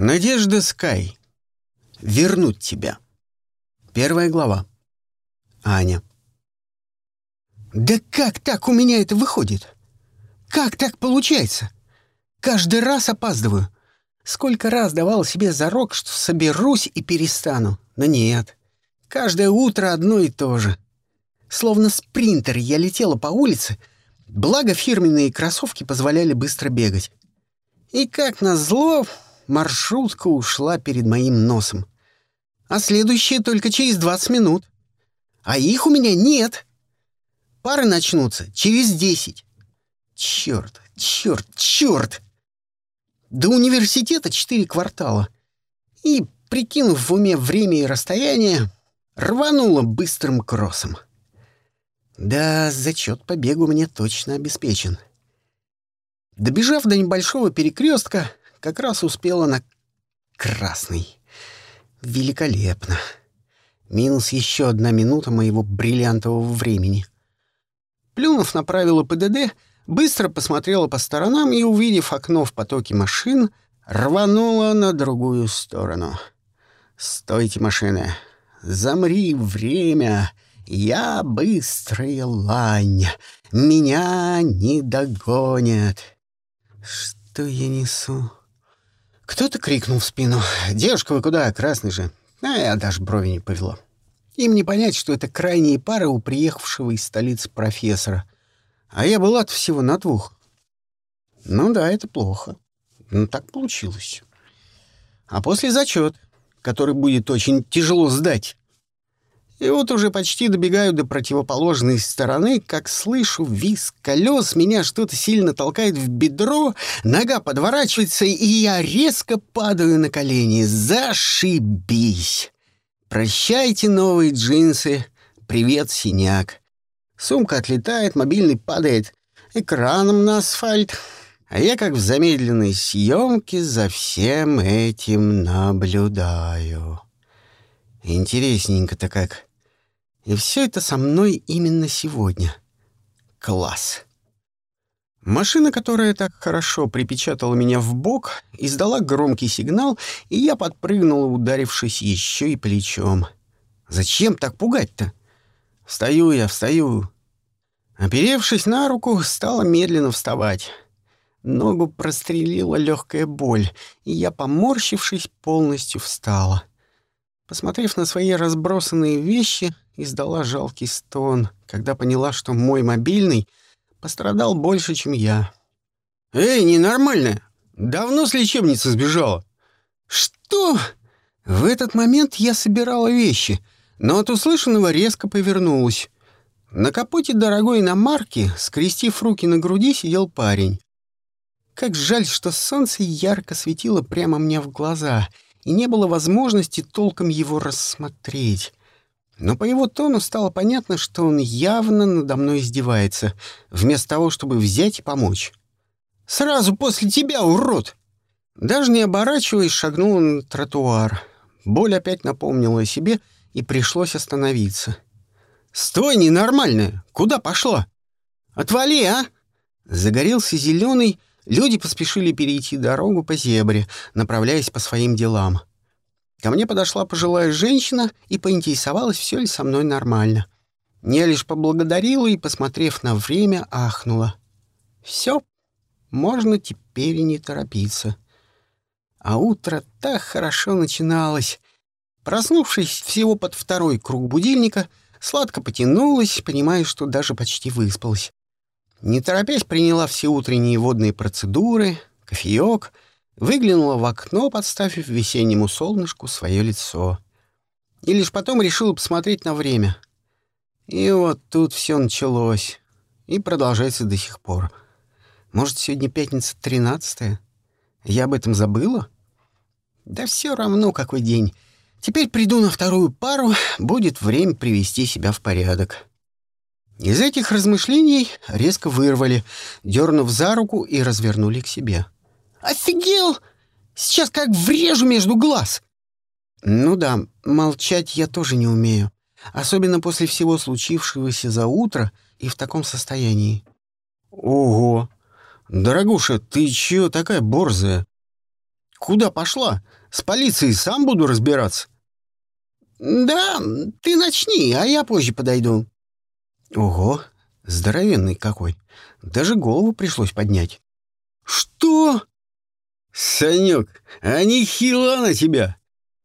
Надежда Скай. Вернуть тебя. Первая глава. Аня. Да как так у меня это выходит? Как так получается? Каждый раз опаздываю. Сколько раз давал себе зарок, что соберусь и перестану. Но нет. Каждое утро одно и то же. Словно спринтер я летела по улице, благо фирменные кроссовки позволяли быстро бегать. И как назло, маршрутка ушла перед моим носом. А следующая только через 20 минут. А их у меня нет. Пары начнутся через 10. Черт, черт, черт! До университета четыре квартала. И, прикинув в уме время и расстояние, рванула быстрым кроссом. Да, зачет по бегу мне точно обеспечен. Добежав до небольшого перекрестка, как раз успела на красный. Великолепно. Минус еще одна минута моего бриллиантового времени. Плюнув на правила ПДД, быстро посмотрела по сторонам и, увидев окно в потоке машин, рванула на другую сторону. «Стойте, машины! Замри, время! Я быстрая лань! Меня не догонят!» «Что я несу?» Кто-то крикнул в спину. «Девушка, вы куда? Красный же!» А я даже брови не повело. Им не понять, что это крайние пары у приехавшего из столицы профессора. А я была от всего на двух. Ну да, это плохо. Но так получилось. А после зачет, который будет очень тяжело сдать. И вот уже почти добегаю до противоположной стороны, как слышу визг колес, меня что-то сильно толкает в бедро, нога подворачивается, и я резко падаю на колени. Зашибись! Прощайте новые джинсы. Привет, синяк. Сумка отлетает, мобильный падает экраном на асфальт. А я, как в замедленной съемке, за всем этим наблюдаю. Интересненько-то как. И все это со мной именно сегодня. Класс. Машина, которая так хорошо припечатала меня в бок, издала громкий сигнал, и я подпрыгнул, ударившись еще и плечом. Зачем так пугать-то? Встаю я, встаю. Оперевшись на руку, стала медленно вставать. Ногу прострелила легкая боль, и я, поморщившись, полностью встала. Посмотрев на свои разбросанные вещи, издала жалкий стон, когда поняла, что мой мобильный пострадал больше, чем я. «Эй, ненормальная! Давно с лечебницы сбежала!» «Что?» В этот момент я собирала вещи, но от услышанного резко повернулась. На капоте дорогой иномарки, скрестив руки на груди, сидел парень. Как жаль, что солнце ярко светило прямо мне в глаза, и не было возможности толком его рассмотреть. Но по его тону стало понятно, что он явно надо мной издевается, вместо того, чтобы взять и помочь. «Сразу после тебя, урод!» Даже не оборачиваясь, шагнул на тротуар. Боль опять напомнила о себе, и пришлось остановиться. «Стой, ненормальная! Куда пошла? Отвали, а!» Загорелся зеленый, люди поспешили перейти дорогу по зебре, направляясь по своим делам. Ко мне подошла пожилая женщина и поинтересовалась, все ли со мной нормально. Я лишь поблагодарила и, посмотрев на время, ахнула. Все, можно теперь и не торопиться. А утро так хорошо начиналось. Проснувшись всего под второй круг будильника, сладко потянулась, понимая, что даже почти выспалась. Не торопясь, приняла все утренние водные процедуры, кофеек — выглянула в окно, подставив весеннему солнышку свое лицо. И лишь потом решила посмотреть на время. И вот тут все началось. И продолжается до сих пор. Может, сегодня пятница тринадцатая? Я об этом забыла? Да все равно, какой день. Теперь приду на вторую пару, будет время привести себя в порядок. Из этих размышлений резко вырвали, дернув за руку и развернули к себе. — Офигел! Сейчас как врежу между глаз!» «Ну да, молчать я тоже не умею. Особенно после всего случившегося за утро и в таком состоянии». «Ого! Дорогуша, ты чё такая борзая?» Куда пошла? С полицией сам буду разбираться». «Да, ты начни, а я позже подойду». «Ого, здоровенный какой. Даже голову пришлось поднять». «Что?» «Санек, не хила на тебя!»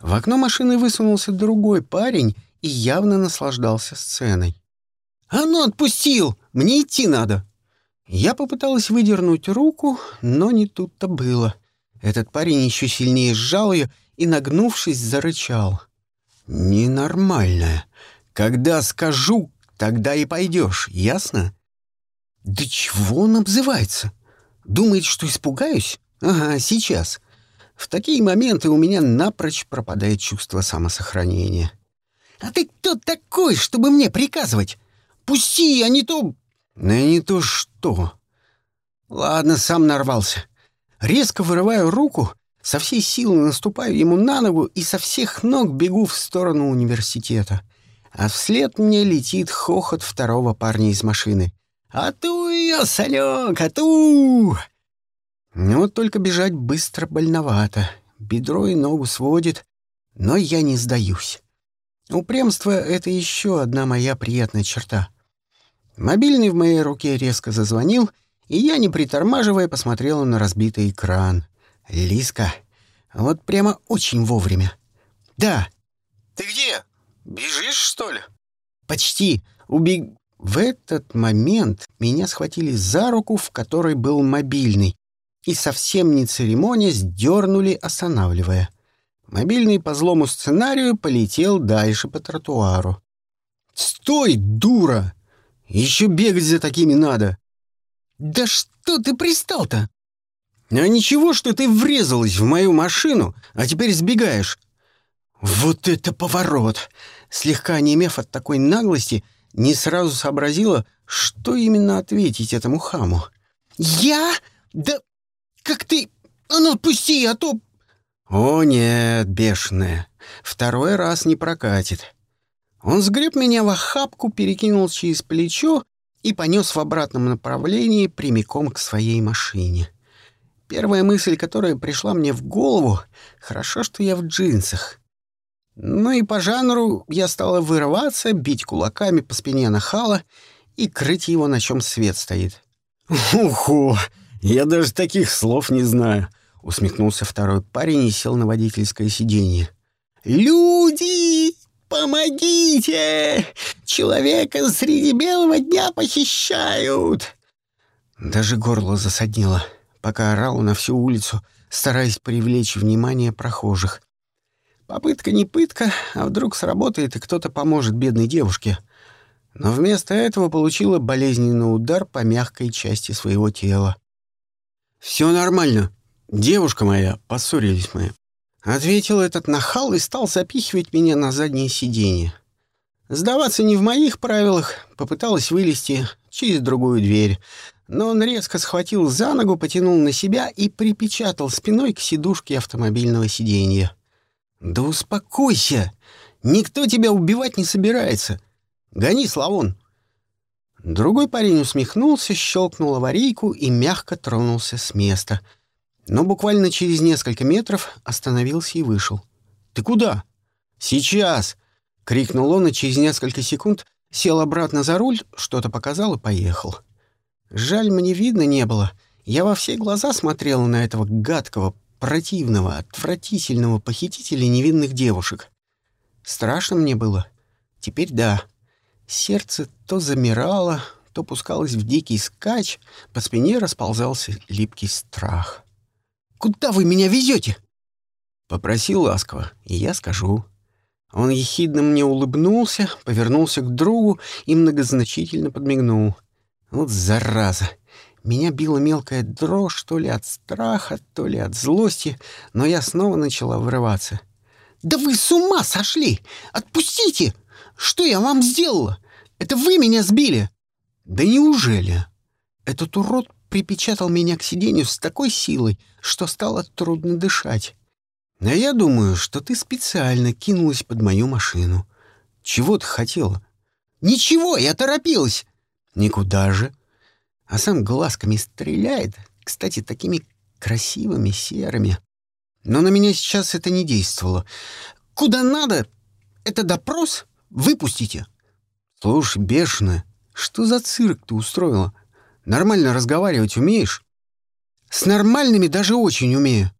В окно машины высунулся другой парень и явно наслаждался сценой. «А ну, отпустил! Мне идти надо!» Я попыталась выдернуть руку, но не тут-то было. Этот парень еще сильнее сжал ее и, нагнувшись, зарычал. «Ненормальная. Когда скажу, тогда и пойдешь, ясно?» «Да чего он обзывается? Думает, что испугаюсь? Ага, сейчас. В такие моменты у меня напрочь пропадает чувство самосохранения. «А ты кто такой, чтобы мне приказывать? Пусти, а не то...» «Да не то что...» «Ладно, сам нарвался. Резко вырываю руку, со всей силы наступаю ему на ногу и со всех ног бегу в сторону университета. А вслед мне летит хохот второго парня из машины. «Ату ее, Санек, ату!» Ну вот только бежать быстро больновато. Бедро и ногу сводит, но я не сдаюсь. Упрямство — это еще одна моя приятная черта. Мобильный в моей руке резко зазвонил, и я, не притормаживая, посмотрела на разбитый экран. Лиска. Вот прямо очень вовремя. «Да». «Ты где? Бежишь, что ли?» «Почти. Убег...» В этот момент меня схватили за руку, в которой был мобильный, и совсем не церемония сдернули, останавливая. Мобильный по злому сценарию полетел дальше по тротуару. «Стой, дура! Еще бегать за такими надо!» «Да что ты пристал-то?» «А ничего, что ты врезалась в мою машину, а теперь сбегаешь». «Вот это поворот!» Слегка онемев от такой наглости, не сразу сообразила, что именно ответить этому хаму. «Я? Да как ты... А ну, отпусти, а то...» «О нет, бешеная, второй раз не прокатит». Он сгреб меня в охапку, перекинул через плечо и понес в обратном направлении прямиком к своей машине. Первая мысль, которая пришла мне в голову — хорошо, что я в джинсах. Ну и по жанру я стала вырываться, бить кулаками по спине нахала и крыть его, на чем свет стоит. «Уху! «Я даже таких слов не знаю», — усмехнулся второй парень и сел на водительское сиденье. «Люди, помогите! Человека среди белого дня похищают!» Даже горло засаднило, пока орал на всю улицу, стараясь привлечь внимание прохожих. Попытка не пытка, а вдруг сработает, и кто-то поможет бедной девушке. Но вместо этого получила болезненный удар по мягкой части своего тела. «Все нормально. Девушка моя, поссорились мы». Ответил этот нахал и стал запихивать меня на заднее сиденье. Сдаваться не в моих правилах, попыталась вылезти через другую дверь, но он резко схватил за ногу, потянул на себя и припечатал спиной к сидушке автомобильного сиденья. «Да успокойся! Никто тебя убивать не собирается! Гони, Славон!» Другой парень усмехнулся, щелкнул аварийку и мягко тронулся с места. Но буквально через несколько метров остановился и вышел. «Ты куда?» «Сейчас!» — крикнул он, и через несколько секунд сел обратно за руль, что-то показал и поехал. Жаль, мне видно не было. Я во все глаза смотрел на этого гадкого, противного, отвратительного похитителя невинных девушек. Страшно мне было. Теперь да. Сердце то замирало, то пускалось в дикий скач, по спине расползался липкий страх. «Куда вы меня везете?» Попросил ласково, и я скажу. Он ехидно мне улыбнулся, повернулся к другу и многозначительно подмигнул. Вот зараза! Меня била мелкая дрожь то ли от страха, то ли от злости, но я снова начала врываться. «Да вы с ума сошли! Отпустите! Что я вам сделала? Это вы меня сбили!» «Да неужели?» Этот урод припечатал меня к сиденью с такой силой, что стало трудно дышать. А я думаю, что ты специально кинулась под мою машину. Чего ты хотела? Ничего, я торопилась. Никуда же. А сам глазками стреляет, кстати, такими красивыми серыми. Но на меня сейчас это не действовало. Куда надо? Это допрос? Выпустите. Слушай, бешеная, что за цирк ты устроила? Нормально разговаривать умеешь? С нормальными даже очень умею.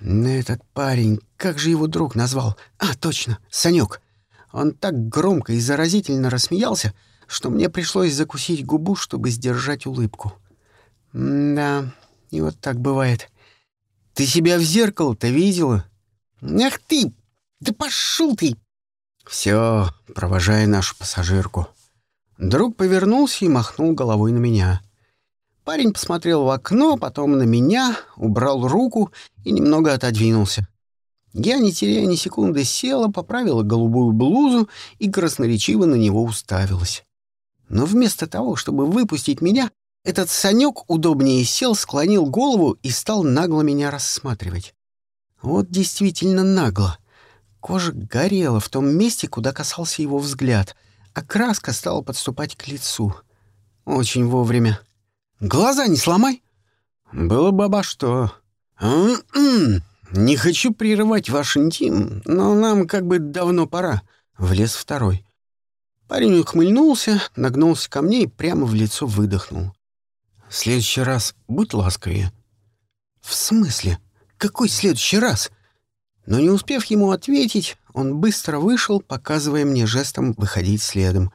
Этот парень, как же его друг назвал? А, точно, Санек. Он так громко и заразительно рассмеялся, что мне пришлось закусить губу, чтобы сдержать улыбку. Да, и вот так бывает. Ты себя в зеркало-то видела? Ах ты! Да пошел ты! Все, провожая нашу пассажирку. Друг повернулся и махнул головой на меня. Парень посмотрел в окно, потом на меня, убрал руку и немного отодвинулся. Я, не теряя ни секунды, села, поправила голубую блузу и красноречиво на него уставилась. Но вместо того, чтобы выпустить меня, этот Санек удобнее сел, склонил голову и стал нагло меня рассматривать. Вот действительно нагло. Кожа горела в том месте, куда касался его взгляд, а краска стала подступать к лицу. Очень вовремя. «Глаза не сломай!» «Было бы обо что!» «Не хочу прерывать ваш интим, но нам как бы давно пора», — влез второй. Парень ухмыльнулся, нагнулся ко мне и прямо в лицо выдохнул. «В следующий раз будь ласковее». «В смысле? Какой следующий раз?» Но не успев ему ответить, он быстро вышел, показывая мне жестом выходить следом.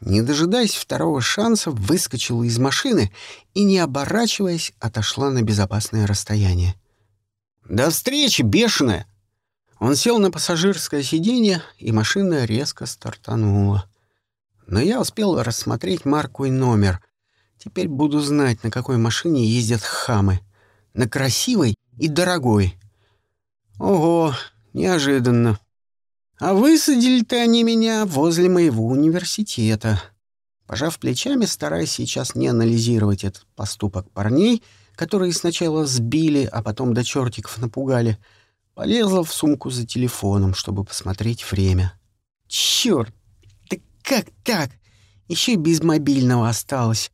Не дожидаясь второго шанса, выскочила из машины и, не оборачиваясь, отошла на безопасное расстояние. «До встречи, бешеная!» Он сел на пассажирское сиденье, и машина резко стартанула. Но я успел рассмотреть марку и номер. Теперь буду знать, на какой машине ездят хамы. На красивой и дорогой. Ого, неожиданно. А высадили-то они меня возле моего университета. Пожав плечами, стараясь сейчас не анализировать этот поступок парней, которые сначала сбили, а потом до чертиков напугали, полезла в сумку за телефоном, чтобы посмотреть время. Черт, да как так? Еще и без мобильного осталось.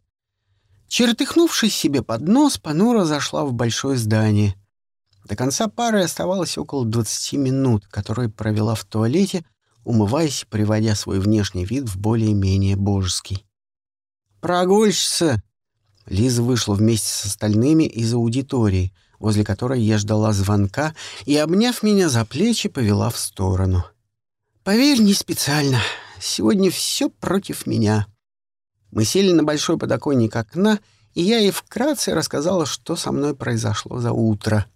Чертыхнувшись себе под нос, Панура зашла в большое здание. До конца пары оставалось около 20 минут, которые провела в туалете, умываясь приводя свой внешний вид в более-менее божеский. «Прогульщица!» Лиза вышла вместе с остальными из аудитории, возле которой я ждала звонка, и, обняв меня за плечи, повела в сторону. «Поверь, не специально. Сегодня все против меня». Мы сели на большой подоконник окна, и я ей вкратце рассказала, что со мной произошло за утро.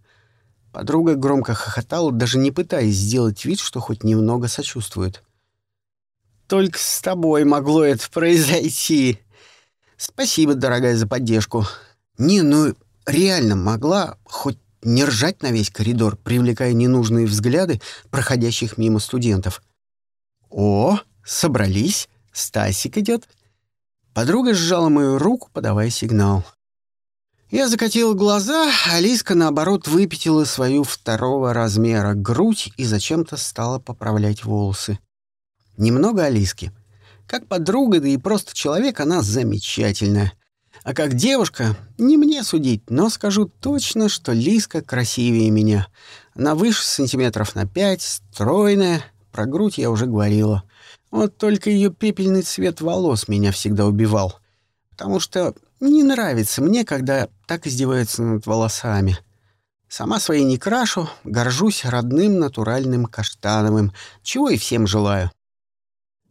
Подруга громко хохотала, даже не пытаясь сделать вид, что хоть немного сочувствует. «Только с тобой могло это произойти», Спасибо, дорогая, за поддержку. Не, ну реально могла хоть не ржать на весь коридор, привлекая ненужные взгляды проходящих мимо студентов. О, собрались. Стасик идет. Подруга сжала мою руку, подавая сигнал. Я закатил глаза, а Лиска, наоборот, выпятила свою второго размера грудь и зачем-то стала поправлять волосы. Немного Алиски. Как подруга, да и просто человек она замечательная. А как девушка, не мне судить, но скажу точно, что Лиска красивее меня. Она выше сантиметров на пять, стройная, про грудь я уже говорила. Вот только ее пепельный цвет волос меня всегда убивал. Потому что не нравится мне, когда так издеваются над волосами. Сама свои не крашу, горжусь родным натуральным каштановым, чего и всем желаю.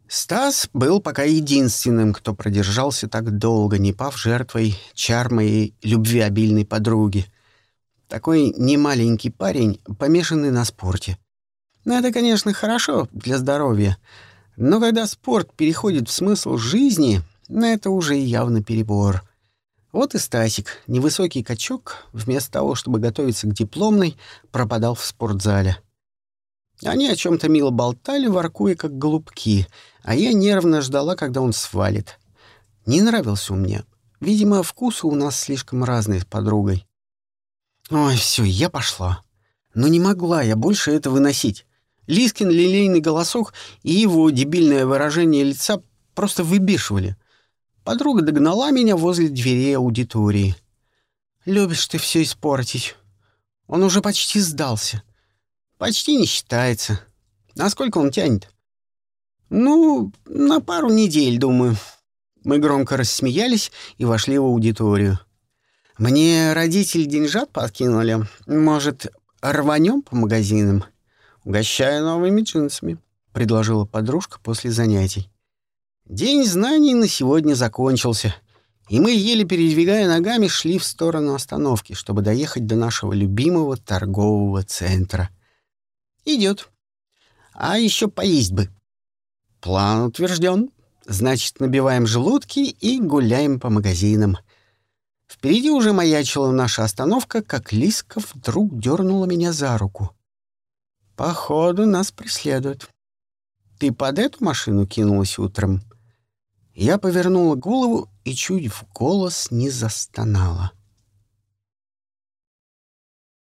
Стас был пока единственным, кто продержался так долго, не пав жертвой чар моей любвеобильной подруги. Такой немаленький парень, помешанный на спорте. Ну, это, конечно, хорошо для здоровья, но когда спорт переходит в смысл жизни, на это уже явно перебор. Вот и Стасик, невысокий качок, вместо того, чтобы готовиться к дипломной, пропадал в спортзале. Они о чем-то мило болтали, воркуя как голубки, а я нервно ждала, когда он свалит. Не нравился он мне. Видимо, вкусы у нас слишком разные с подругой. Ой, все, я пошла. Но не могла я больше это выносить. Лискин лилейный голосок и его дебильное выражение лица просто выбешивали. Подруга догнала меня возле дверей аудитории. «Любишь ты все испортить». Он уже почти сдался. Почти не считается. Насколько он тянет? Ну, на пару недель, думаю. Мы громко рассмеялись и вошли в аудиторию. Мне родители деньжат подкинули. Может, рванем по магазинам? Угощаю новыми джинсами, предложила подружка после занятий. День знаний на сегодня закончился, и мы, еле передвигая ногами, шли в сторону остановки, чтобы доехать до нашего любимого торгового центра. Идет. А еще поесть бы. План утвержден. Значит, набиваем желудки и гуляем по магазинам. Впереди уже маячила наша остановка, как Лиска вдруг дернула меня за руку. «Походу, нас преследуют. Ты под эту машину кинулась утром?» Я повернула голову и чуть в голос не застонала.